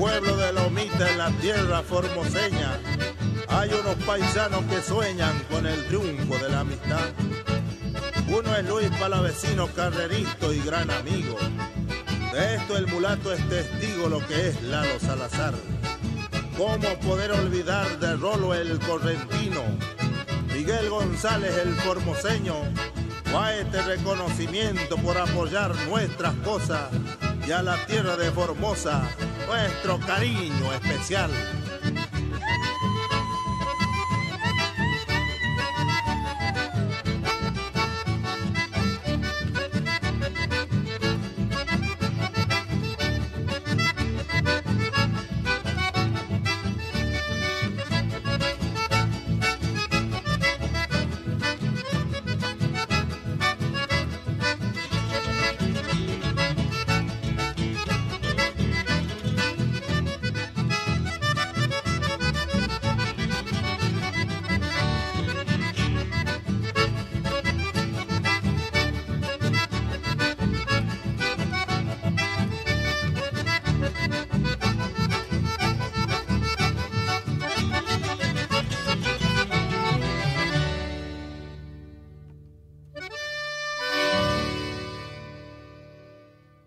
pueblo de Lomita en la tierra formoseña hay unos paisanos que sueñan con el triunfo de la amistad. Uno es Luis Palavecino, carrerito y gran amigo. De esto el mulato es testigo lo que es Lalo Salazar. ¿Cómo poder olvidar de Rolo el correntino? Miguel González el formoseño. Va este reconocimiento por apoyar nuestras cosas y a la tierra de Formosa nuestro cariño especial.